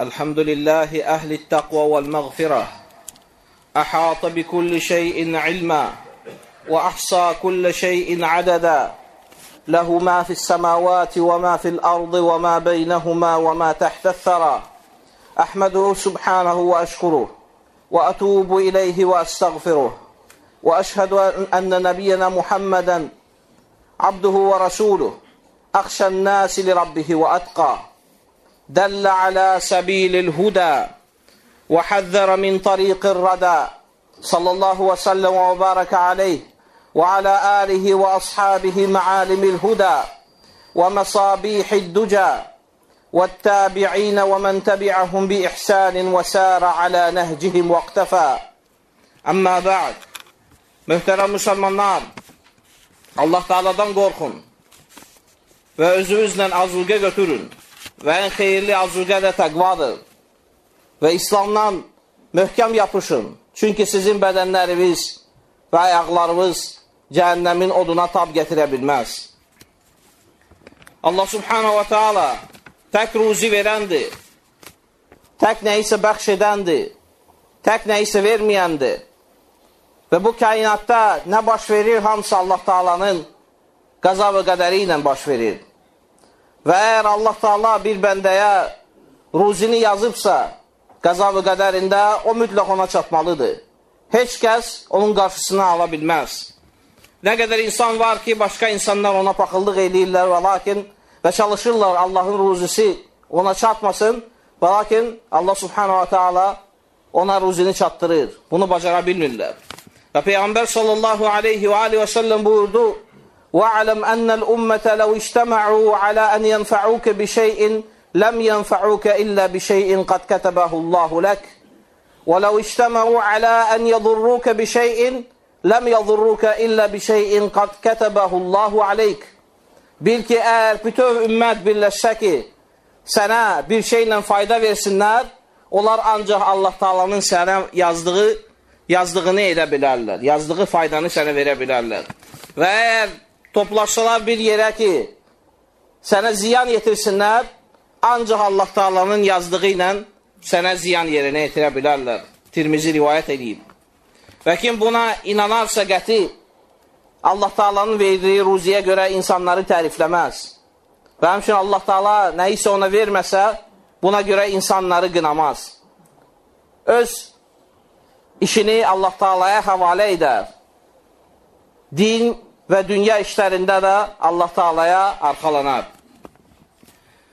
الحمد لله أهل التقوى والمغفرة أحاط بكل شيء علما وأحصى كل شيء عددا له ما في السماوات وما في الأرض وما بينهما وما تحت الثرى أحمده سبحانه وأشكره وأتوب إليه وأستغفره وأشهد أن نبينا محمدا عبده ورسوله أخشى الناس لربه وأتقى دل على سبيل الهدى وحذر من طريق الردى صلى الله وسلم وبارك عليه وعلى آله وأصحابه معالم الهدى ومصابيح الدجى والتابعين ومن تبعهم بإحسان وسار على نهجهم واقتفى. أما بعد Möhtərəm müsəlmanlar, Allah Teala'dan qorxun və özünüzlə azulqə götürün və ən xeyirli azulqə də təqvadır və İslamdan möhkəm yapışın. Çünki sizin bədənləriniz və ayaqlarınız cəhənnəmin oduna tab gətirə bilməz. Allah subhanahu wa ta'ala tək ruzi verəndir, tək nəyisə bəxş edəndir, tək nəyisə verməyəndir. Və bu kainatda nə baş verir, hamısı Allah Taalanın qaza və qədəri ilə baş verir. Və əgər Allah Taala bir bəndəyə ruzini yazıbsa, qaza və qədərində o mütləq ona çatmalıdır. Heç kəs onun qarşısını ala bilməz. Nə qədər insan var ki, başqa insanlar ona paxıllıq eləyirlər və lakin və çalışırlar Allahın ruzisi ona çatmasın və lakin Allah subhanahu wa ta'ala ona ruzini çatdırır. Bunu bacara bilmirlər. Və Peyğəmbər sallallahu aleyhi və aleyhi və səlləm buyurdu, وَعْلَمْ أَنَّ الْأُمَّةَ لَوْ اجْتَمَعُوا عَلَى أَنْ يَنْفَعُوكَ بِشَيْءٍ لَمْ يَنْفَعُوكَ إِلَّا بِشَيْءٍ قَدْ كَتَبَهُ اللَّهُ لَكَ وَلَوْ اجْتَمَعُوا عَلَى أَنْ يَضُرُّوكَ بِشَيْءٍ لَمْ يَضُرُّوكَ إِلَّا بِشَيْءٍ قَدْ كَتَبَهُ اللَّهُ عَلَيْكَ Bil ki, əgər bütöv ümmət birləşsə ki, sənə bir şeylə fayda versinlər, onlar ancaq Allah Taalanın sənə yazdığı yazdığını edə bilərlər. Yazdığı faydanı sənə verə bilərlər. Və əgər toplaşsalar bir yerə ki, sənə ziyan yetirsinlər, ancaq Allah Taalanın yazdığı ilə sənə ziyan yerinə yetirə bilərlər. Tirmizi rivayət edib. Və kim buna inanarsa qəti, Allah Taalanın verdiyi ruziyə görə insanları tərifləməz. Və həmçin Allah Taala nə isə ona verməsə, buna görə insanları qınamaz. Öz işini Allah Taala'ya havalə edər. Din və dünya işlərində də Allah Taala'ya arxalanar.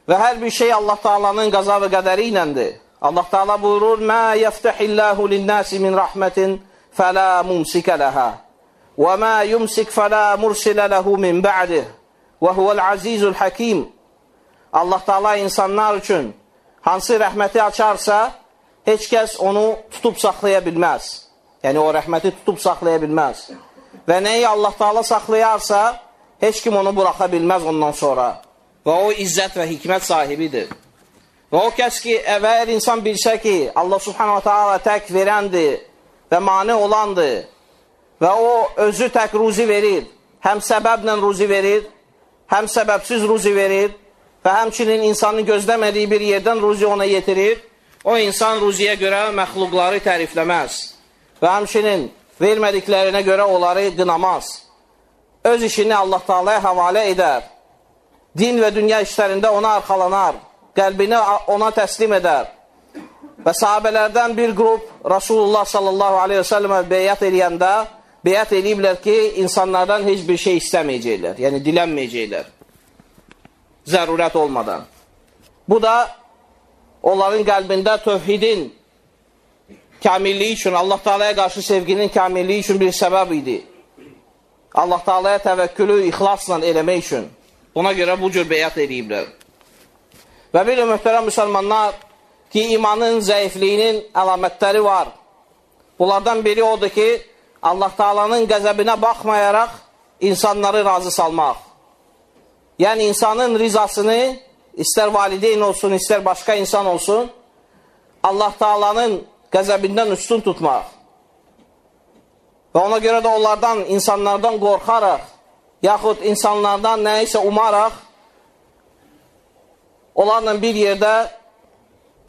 Və hər bir şey Allah Taala'nın qaza və qədəri iləndir. Allah Taala buyurur: "Mə yeftahillahu lin-nasi min rahmetin fala mumsika laha və mə yumsik fala mursila lahu min ba'dih və huvel azizul hakim." Allah Taala insanlar üçün hansı rəhməti açarsa, heç kəs onu tutub saxlaya bilməz. Yəni, o rəhməti tutub saxlaya bilməz. Və nəyi Allah Taala saxlayarsa, heç kim onu buraxa bilməz ondan sonra. Və o izzət və hikmət sahibidir. Və o kəs ki, əvvəl insan bilsə ki, Allah subhanahu ta'ala tək verəndir və mani olandır və o özü tək ruzi verir, həm səbəblə ruzi verir, həm səbəbsiz ruzi verir və həmçinin insanın gözləmədiyi bir yerdən ruzi ona yetirir, o insan ruziyə görə məxluqları tərifləməz və həmçinin vermədiklərinə görə onları qınamaz. Öz işini Allah Taala'ya havalə edər. Din və dünya işlərində ona arxalanar, qəlbini ona təslim edər. Və sahabələrdən bir qrup Rasulullah sallallahu aleyhi və səlləmə beyət eləyəndə beyət eləyiblər ki, insanlardan heç bir şey istəməyəcəklər, yəni dilənməyəcəklər. Zərurət olmadan. Bu da onların qəlbində tövhidin kamilliyi üçün, Allah Taala'ya qarşı sevginin kamilliyi üçün bir səbəb idi. Allah Taala'ya təvəkkülü ixlasla eləmək üçün. Buna görə bu cür beyət ediblər. Və bir möhtərəm müsəlmanlar ki, imanın zəifliyinin əlamətləri var. Bunlardan biri odur ki, Allah Taala'nın qəzəbinə baxmayaraq insanları razı salmaq. Yəni, insanın rizasını istər valideyn olsun, istər başqa insan olsun, Allah Taala'nın qəzəbindən üstün tutmaq. Və ona görə də onlardan, insanlardan qorxaraq, yaxud insanlardan nə isə umaraq, onlarla bir yerdə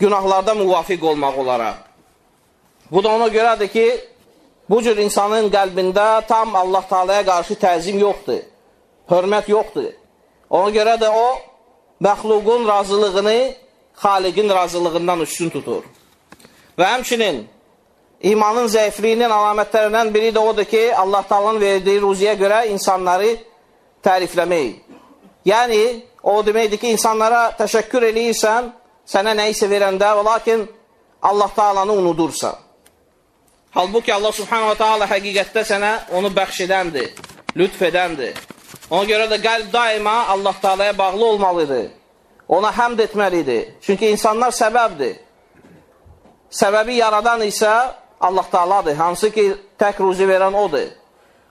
günahlarda müvafiq olmaq olaraq. Bu da ona görədir ki, bu cür insanın qəlbində tam Allah Taalaya qarşı təzim yoxdur, hörmət yoxdur. Ona görə də o, məxluqun razılığını xaliqin razılığından üstün tutur. Və həmçinin imanın zəifliyinin əlamətlərindən biri də odur ki, Allah Taala'nın verdiyi ruziyə görə insanları tərifləmək. Yəni, o deməkdir ki, insanlara təşəkkür eləyirsən, sənə nə isə verəndə, lakin Allah Taala'nı unudursan. Halbuki Allah Subhanahu Taala həqiqətdə sənə onu bəxş edəndir, lütf edəndir. Ona görə də qəlb daima Allah Taala'ya bağlı olmalıdır. Ona həmd etməlidir. Çünki insanlar səbəbdir. Səbəbi yaradan isə Allah Taaladır, hansı ki, tək ruzi verən odur.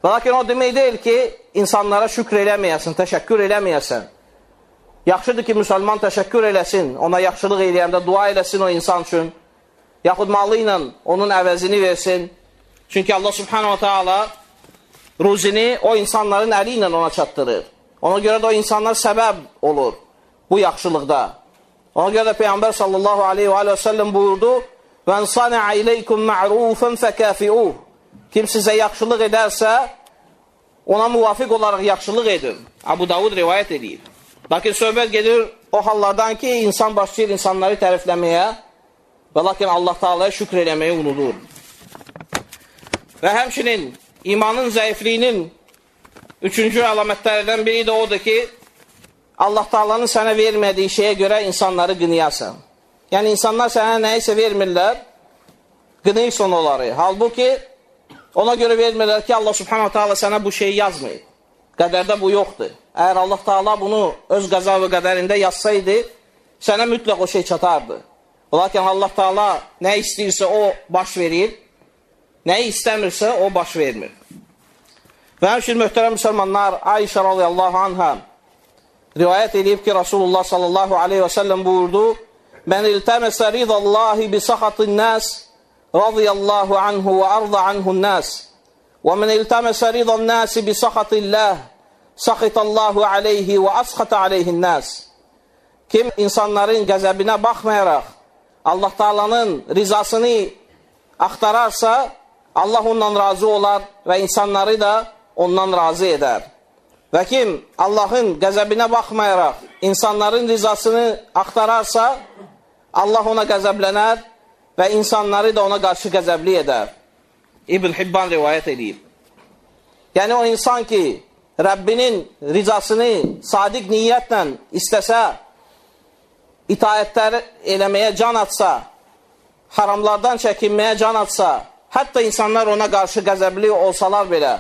Lakin o demək deyil ki, insanlara şükr eləməyəsən, təşəkkür eləməyəsən. Yaxşıdır ki, müsəlman təşəkkür eləsin, ona yaxşılıq eləyəndə dua eləsin o insan üçün. Yaxud malı ilə onun əvəzini versin. Çünki Allah subhanahu ta'ala ruzini o insanların əli ilə ona çatdırır. Ona görə də o insanlar səbəb olur bu yaxşılıqda. Ona görə də Peyğəmbər sallallahu aleyhi və səlləm buyurdu, Vən sani'a ileykum ma'rufən fəkafi'uh. Kim sizə yaxşılıq edərsə, ona müvafiq olaraq yaxşılıq edin. Abu Davud rivayət edir. Lakin söhbət gedir o hallardan ki, insan başlayır insanları tərifləməyə və lakin Allah Taala'ya şükr eləməyi unudur. Və həmçinin imanın zəifliyinin üçüncü əlamətlərindən biri də odur ki, Allah Taala'nın sənə vermədiyi şeyə görə insanları qınayasan. Yəni insanlar sənə nəyisə vermirlər, qınayırsan onları. Halbuki ona görə vermirlər ki, Allah Subhanahu Taala sənə bu şeyi yazmayıb. Qədərdə bu yoxdur. Əgər Allah Taala bunu öz qəza və qədərində yazsaydı, sənə mütləq o şey çatardı. Lakin Allah Taala nə istəyirsə o baş verir, nəyi istəmirsə o baş vermir. Və həmçin möhtərəm müsəlmanlar, Ayşə radiyallahu anhə rivayət edib ki, Rasulullah sallallahu aleyhi və səlləm buyurdu, Mən iltəməsə ridallahi bi saxatın nəs, radiyallahu anhu və arda anhun nəs. Və mən iltəməsə ridan nəsi bi saxatilləh, saxitallahu aleyhi və asxata aleyhin nəs. Kim insanların qəzəbinə baxmayaraq, Allah Taalanın rizasını axtararsa, Allah ondan razı olar və insanları da ondan razı edər. Və kim Allahın qəzəbinə baxmayaraq insanların rizasını axtararsa, Allah ona qəzəblənər və insanları da ona qarşı qəzəbli edər. İbn Hibban rivayət edib. Yəni o insan ki, Rəbbinin rizasını sadiq niyyətlə istəsə, itayətlər eləməyə can atsa, haramlardan çəkinməyə can atsa, hətta insanlar ona qarşı qəzəbli olsalar belə,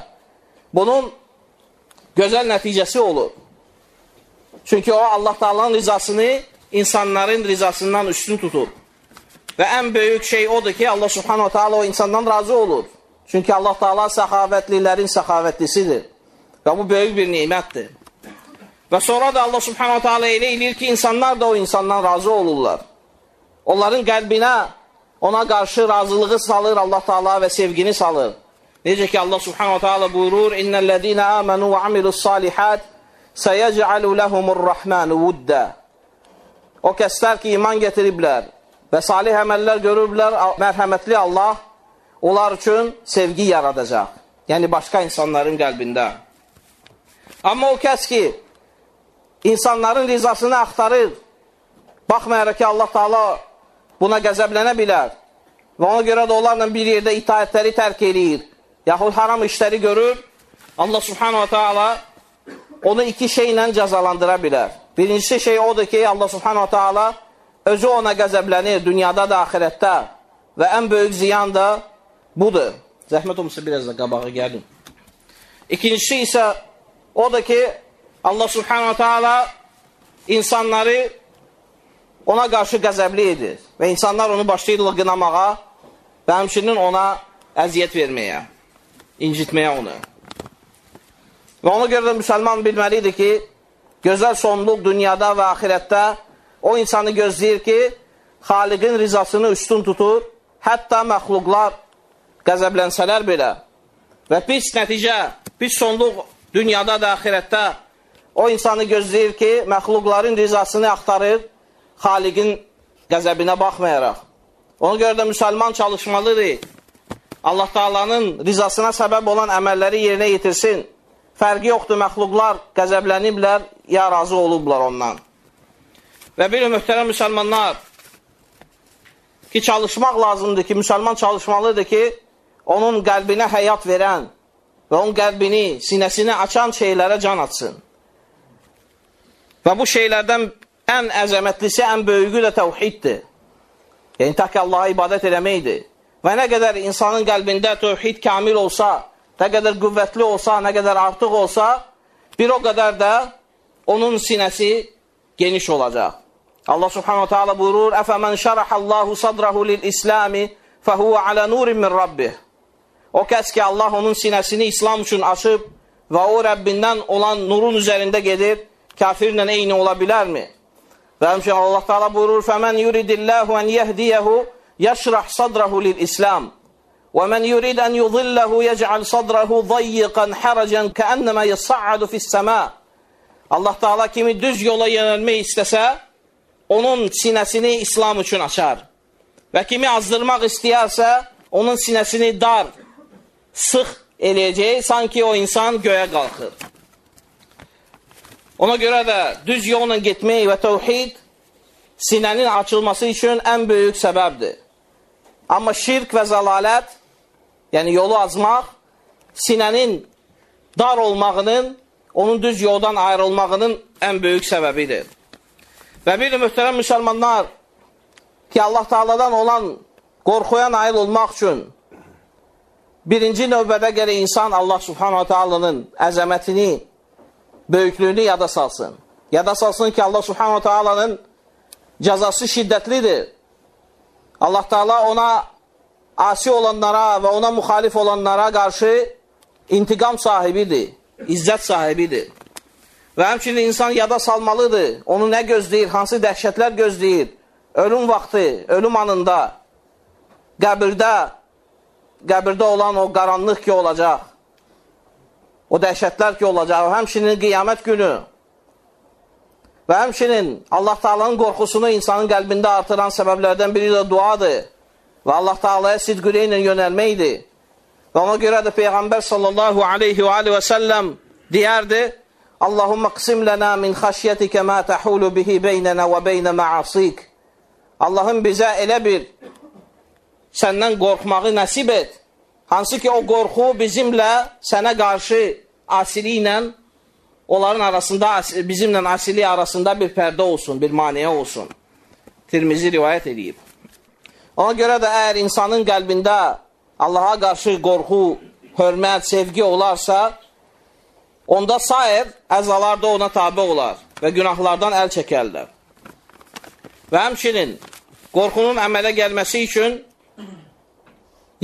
bunun gözəl nəticəsi olur. Çünki o Allah Taala'nın rizasını insanların rizasından üstün tutur. Və ən böyük şey odur ki, Allah Subhanahu Taala o insandan razı olur. Çünki Allah Taala səxavətlilərin səxavətlisidir. Və bu böyük bir nemətdir. Və sonra da Allah Subhanahu Taala elə eləyir ki, insanlar da o insandan razı olurlar. Onların qəlbinə ona qarşı razılığı salır Allah Taala və sevgini salır. Necə ki Allah Subhanahu taala buyurur: "İnnellezîne âmenû ve amilussâlihât seyec'alu lehumur-rahmanu vudda." O kəslər ki, iman gətiriblər və salih əməllər görüblər, mərhəmətli Allah onlar üçün sevgi yaradacaq. Yəni başqa insanların qəlbində. Amma o kəs ki, insanların rizasını axtarır, baxmayaraq ki, Allah Taala buna qəzəblənə bilər və ona görə də onlarla bir yerdə itaətləri tərk eləyir yaxud haram işləri görür, Allah subhanahu ta'ala onu iki şeylə cəzalandıra bilər. Birincisi şey odur ki, Allah subhanahu ta'ala özü ona qəzəblənir dünyada da, ahirətdə və ən böyük ziyan da budur. Zəhmət olmasa biraz da qabağa gəlin. İkincisi isə odur ki, Allah subhanahu ta'ala insanları ona qarşı qəzəbli edir və insanlar onu başlayırlar qınamağa və həmçinin ona əziyyət verməyə incitməyə onu. Və ona görə də müsəlman bilməlidir ki, gözəl sonluq dünyada və axirətdə o insanı gözləyir ki, xaliqin rizasını üstün tutur, hətta məxluqlar qəzəblənsələr belə və pis nəticə, pis sonluq dünyada da axirətdə o insanı gözləyir ki, məxluqların rizasını axtarır, xaliqin qəzəbinə baxmayaraq. Ona görə də müsəlman çalışmalıdır. Allah Taalanın rizasına səbəb olan əməlləri yerinə yetirsin. Fərqi yoxdur, məxluqlar qəzəbləniblər, ya razı olublar ondan. Və bir mühtərəm müsəlmanlar ki, çalışmaq lazımdır ki, müsəlman çalışmalıdır ki, onun qəlbinə həyat verən və onun qəlbini, sinəsini açan şeylərə can atsın. Və bu şeylərdən ən əzəmətlisi, ən böyüyü də təvhiddir. Yəni, tək Allaha ibadət eləməkdir. Və nə qədər insanın qəlbində tövhid kamil olsa, nə qədər qüvvətli olsa, nə qədər artıq olsa, bir o qədər də onun sinəsi geniş olacaq. Allah subhanahu teala buyurur, Əfəmən şərəhallahu sadrahu lil-İslami fəhuvə alə nurin min Rabbih. O kəs ki, Allah onun sinəsini İslam üçün açıb və o Rəbbindən olan nurun üzərində gedir, kafirlə eyni ola bilərmi? Və həmçin Allah Teala buyurur, Fəmən yuridilləhu ən yehdiyəhu yəşrah sadrahu lil-İslam. ومن يريد أن يضله يجعل صدره ضيقا حرجا كأنما يصعد في السماء Allah Taala kimi düz yola yönəlmək istəsə, onun sinəsini İslam üçün açar. Və kimi azdırmaq istəyərsə, onun sinəsini dar, sıx eləyəcək, sanki o insan göyə qalxır. Ona görə də düz yolla getmək və təvhid sinənin açılması üçün ən böyük səbəbdir. Amma şirk və zəlalət yəni yolu azmaq, sinənin dar olmağının, onun düz yoldan ayrılmağının ən böyük səbəbidir. Və bir mühtərəm müsəlmanlar ki, Allah Taala'dan olan qorxuya nail olmaq üçün birinci növbədə gərək insan Allah Subhanahu Taala'nın əzəmətini, böyüklüyünü yada salsın. Yada salsın ki, Allah Subhanahu Taala'nın cəzası şiddətlidir. Allah Taala ona asi olanlara və ona müxalif olanlara qarşı intiqam sahibidir, izzət sahibidir. Və həmçinin insan yada salmalıdır, onu nə gözləyir, hansı dəhşətlər gözləyir, ölüm vaxtı, ölüm anında, qəbirdə, qəbirdə olan o qaranlıq ki olacaq, o dəhşətlər ki olacaq, həmçinin qiyamət günü və həmçinin Allah Taalanın qorxusunu insanın qəlbində artıran səbəblərdən biri də duadır. Və Allah Taalaya sidqü ilə yönəlməkdir. Və ona görə də Peyğəmbər sallallahu aleyhi və aleyhi və səlləm deyərdi, Allahumma qsim lənə min xəşyətikə mə təhulu bihi beynənə və beynə məasik. Allahım bizə elə bir səndən qorxmağı nəsib et. Hansı ki, o qorxu bizimlə sənə qarşı asili ilə onların arasında, bizimlə asili arasında bir pərdə olsun, bir maniyə olsun. Tirmizi rivayət edib. Ona görə də əgər insanın qəlbində Allaha qarşı qorxu, hörmət, sevgi olarsa, onda sair əzalar da ona tabi olar və günahlardan əl çəkərlər. Və həmçinin qorxunun əmələ gəlməsi üçün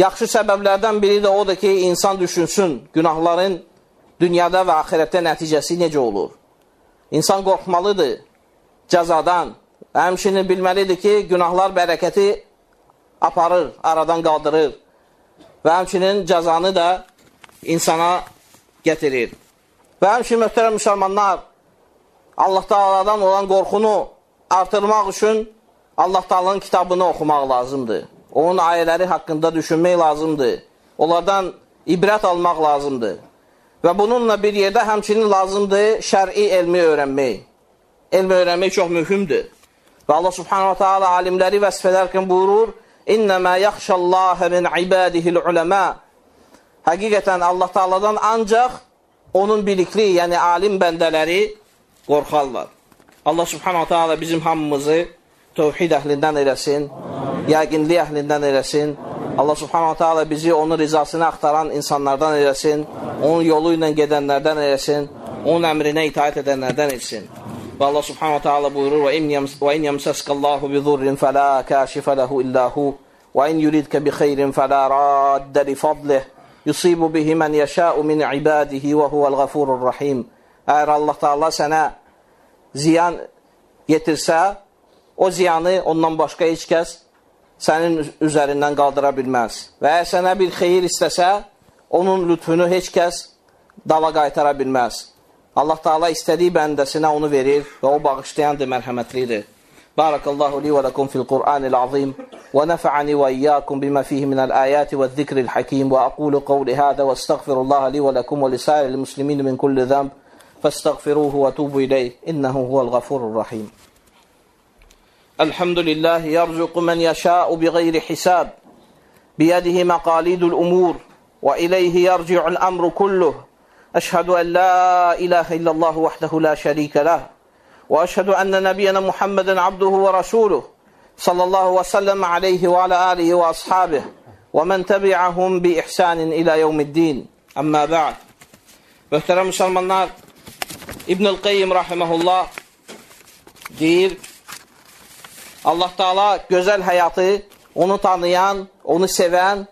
yaxşı səbəblərdən biri də odur ki, insan düşünsün günahların dünyada və axirətdə nəticəsi necə olur. İnsan qorxmalıdır cəzadan həmçinin bilməlidir ki, günahlar bərəkəti aparır, aradan qaldırır və həmçinin cəzanı da insana gətirir. Və həmçinin möhtərəm müsəlmanlar, Allah Taala'dan olan qorxunu artırmaq üçün Allah Taala'nın kitabını oxumaq lazımdır. Onun ayələri haqqında düşünmək lazımdır. Onlardan ibrət almaq lazımdır. Və bununla bir yerdə həmçinin lazımdır şəri elmi öyrənmək. Elmi öyrənmək çox mühümdür. Və Allah Subhanahu Taala alimləri vəsf edərkən buyurur: İnnəmə yaxşəllahə min ibadihil uləmə. Həqiqətən Allah Taaladan ancaq onun bilikli, yəni alim bəndələri qorxarlar. Allah Subhanahu Taala bizim hamımızı tövhid əhlindən eləsin, yəqinli əhlindən eləsin. Allah Subhanahu Taala bizi onun rizasını axtaran insanlardan eləsin, onun yolu ilə gedənlərdən eləsin, onun əmrinə itaət edənlərdən etsin. Və Allah subhanahu ta'ala buyurur və in yamsasqallahu bi dhurrin fala kashifa lahu illa hu və in yuridka bi khairin fala radda li fadlih yusibu bihi man yasha'u min ibadihi və huvel ghafurur rahim. Əgər Allah Taala sənə ziyan yetirsə, o ziyanı ondan başqa heç kəs sənin üzərindən qaldıra bilməz. Və əgər sənə bir xeyir istəsə, onun lütfünü heç kəs dala qaytara bilməz. Allah Taala istədiyi bəndəsinə onu verir və o bağışlayandır, mərhəmətlidir. بارك الله لي ولكم في القرآن العظيم ونفعني وإياكم بما فيه من الآيات والذكر الحكيم وأقول قولي هذا واستغفر الله لي ولكم ولسائر المسلمين من كل ذنب فاستغفروه وتوبوا إليه إنه هو الغفور الرحيم الحمد لله يرزق من يشاء بغير حساب. بيده مقاليد الأمور وإليه يرجع الأمر كله. أشهد أن لا إله إلا الله وحده لا شريك له وأشهد أن نبينا محمدا عبده ورسوله صلى الله وسلم عليه وعلى آله وأصحابه ومن تبعهم بإحسان إلى يوم الدين. أما بعد Möhtərəm müsəlmanlar, İbn-i Qeyyim rahiməhullah deyir, Allah Taala gözəl həyatı onu tanıyan, onu sevən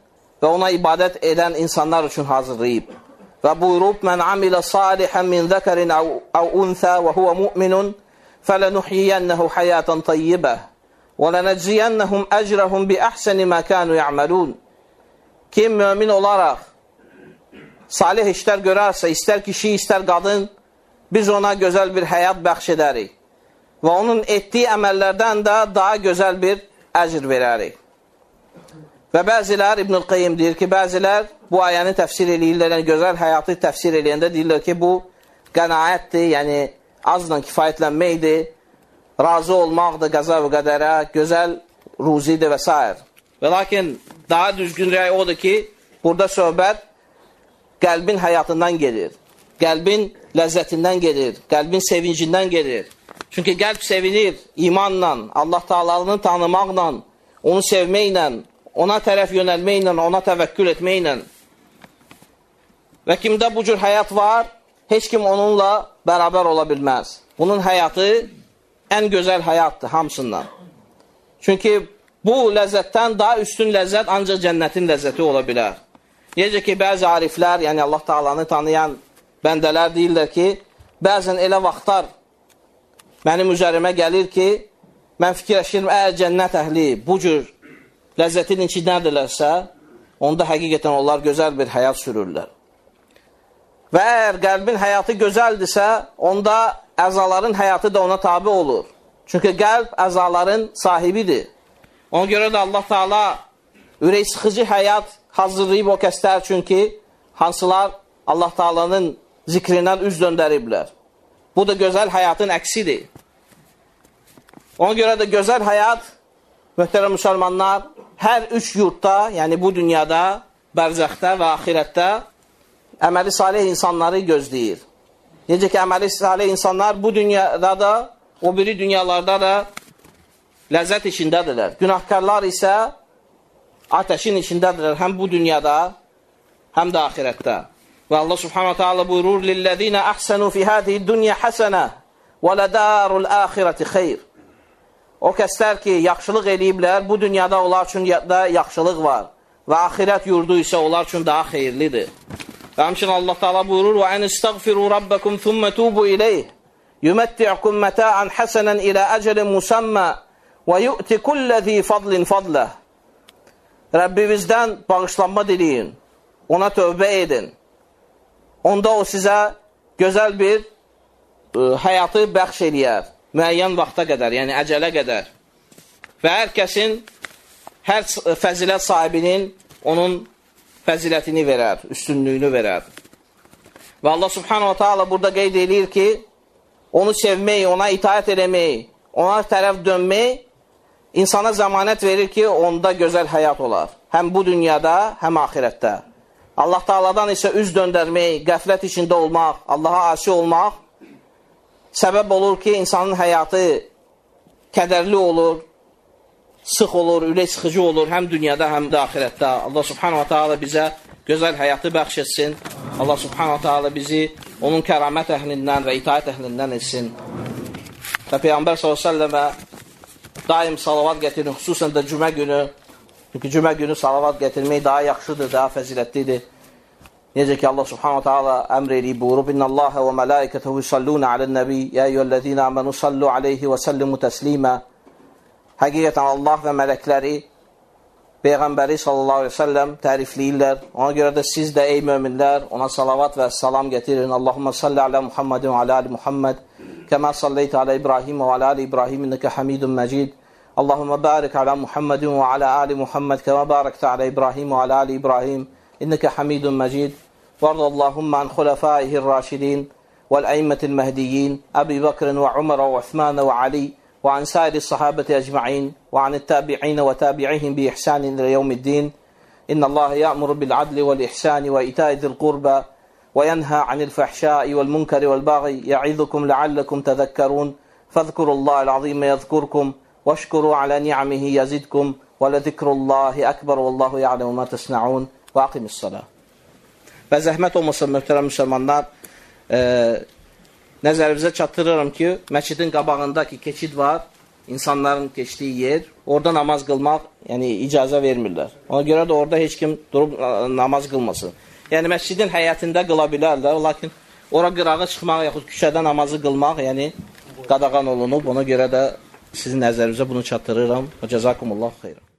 və ona ibadət edən insanlar üçün hazırlayıb. Və buyurub, Mən amilə salihən min zəkərin əv unthə və huvə mu'minun fələnuhyiyənəhu həyətən tayyibə və lənəciyənəhum əcrəhum bi əhsəni mə kənu yə'məlun. Kim mömin olaraq salih işlər görərsə, istər kişi, istər qadın, biz ona gözəl bir həyat bəxş edərik və onun etdiyi əməllərdən də daha gözəl bir əcr verərik. Və bəzilər, İbnül Qeym deyir ki, bəzilər bu ayəni təfsir eləyirlər, yəni gözəl həyatı təfsir eləyəndə deyirlər ki, bu qənaətdir, yəni azla kifayətlənməkdir, razı olmaqdır qəza və qədərə, gözəl ruzidir və s. Və lakin daha düzgün rəy odur ki, burada söhbət qəlbin həyatından gedir. Qəlbin ləzzətindən gedir, qəlbin sevincindən gedir. Çünki qəlb sevinir imanla, Allah Taalanı tanımaqla, onu sevməklə, ona tərəf yönəlməklə, ona təvəkkül etməklə. Və kimdə bu cür həyat var, heç kim onunla bərabər ola bilməz. Bunun həyatı ən gözəl həyatdır hamısından. Çünki bu ləzzətdən daha üstün ləzzət ancaq cənnətin ləzzəti ola bilər. Necə ki, bəzi ariflər, yəni Allah Taalanı tanıyan bəndələr deyirlər ki, bəzən elə vaxtlar mənim üzərimə gəlir ki, mən fikirləşirim, əgər cənnət əhli bu cür ləzzətin içindədirlərsə, onda həqiqətən onlar gözəl bir həyat sürürlər. Və əgər qəlbin həyatı gözəldirsə, onda əzaların həyatı da ona tabi olur. Çünki qəlb əzaların sahibidir. Ona görə də Allah Taala ürək sıxıcı həyat hazırlayıb o kəslər üçün ki, hansılar Allah Taalanın zikrindən üz döndəriblər. Bu da gözəl həyatın əksidir. Ona görə də gözəl həyat, möhtərəm müsəlmanlar, hər üç yurtda, yəni bu dünyada, bərzəxdə və axirətdə əməli salih insanları gözləyir. Necə ki, əməli salih insanlar bu dünyada da, o biri dünyalarda da ləzzət içindədirlər. Günahkarlar isə ateşin içindədirlər həm bu dünyada, həm də axirətdə. Və Allah subhanahu ta'ala buyurur, Lillezine ahsanu fi hadihi dunya hasana və ladarul axirati xeyr. O kəslər ki, yaxşılıq eləyiblər, bu dünyada onlar üçün da yaxşılıq var və axirət yurdu isə onlar üçün daha xeyirlidir. Və həmçinin Allah Taala buyurur: "Və en istagfiru rabbakum thumma tubu ilayh, yumatti'ukum mata'an hasanan ila ajalin musamma və yu'ti kulli zi fadlin fadlah." Rəbbinizdən bağışlanma diləyin, ona tövbə edin. Onda o sizə gözəl bir ə, e, həyatı bəxş eləyər, müəyyən vaxta qədər, yəni əcələ qədər. Və hər kəsin, hər fəzilət sahibinin onun fəzilətini verər, üstünlüyünü verər. Və Allah subhanahu wa ta'ala burada qeyd edir ki, onu sevmək, ona itaət eləmək, ona tərəf dönmək insana zəmanət verir ki, onda gözəl həyat olar. Həm bu dünyada, həm axirətdə. Allah Taaladan isə üz döndərmək, qəflət içində olmaq, Allaha asi olmaq səbəb olur ki, insanın həyatı kədərli olur, sıx olur, ürək sıxıcı olur, həm dünyada, həm də axirətdə. Allah subhanahu wa ta'ala bizə gözəl həyatı bəxş etsin. Allah subhanahu wa ta'ala bizi onun kəramət əhlindən və itaət əhlindən etsin. Və Peyğəmbər s.ə.və daim salavat gətirin, xüsusən də cümə günü. Çünki cümə günü salavat gətirmək daha yaxşıdır, daha fəzilətlidir. Necə ki Allah Subhanahu taala əmr eləyib buyurub: "İnnallaha və mələikətuhu yusalluna alan-nabi, ya eyyuhellezina amanu sallu alayhi və sallimu təslima." Həqiqətən Allah və mələkləri Peyğəmbəri sallallahu əleyhi və səlləm tərifləyirlər. Ona görə də siz də ey möminlər ona salavat və salam gətirin. Allahumma salli ala Muhammedin və ala ali Muhammed كما صليت على إبراهيم وعلى آل إبراهيم إنك حميد مجيد اللهم بارك على محمد وعلى آل محمد كما باركت على إبراهيم وعلى آل إبراهيم. إنك حميد مجيد. وارض اللهم عن خلفائه الراشدين والأئمة المهديين أبي بكر وعمر وعثمان وعلي وعن سائر الصحابة أجمعين وعن التابعين وتابعيهم بإحسان إلى يوم الدين. إن الله يأمر بالعدل والإحسان وإيتاء ذي القربى وينهى عن الفحشاء والمنكر والبغي. يعظكم لعلكم تذكرون. فاذكروا الله العظيم يذكركم. واشكروا على نعمه يزدكم ولذكر الله أكبر والله يعلم ما تصنعون وأقم الصلاة Və zəhmət olmasa möhtərəm müsəlmanlar, e, nəzərinizə çatdırıram ki, məscidin qabağındakı keçid var, insanların keçdiyi yer, orada namaz qılmaq, yəni icazə vermirlər. Ona görə də orada heç kim durub namaz qılmasın. Yəni məscidin həyətində qıla bilərlər, lakin ora qırağa çıxmaq yaxud küçədə namazı qılmaq, yəni qadağan olunub. Ona görə də sizin nəzərinizə bunu çatdırıram. Cəzakumullah xeyran.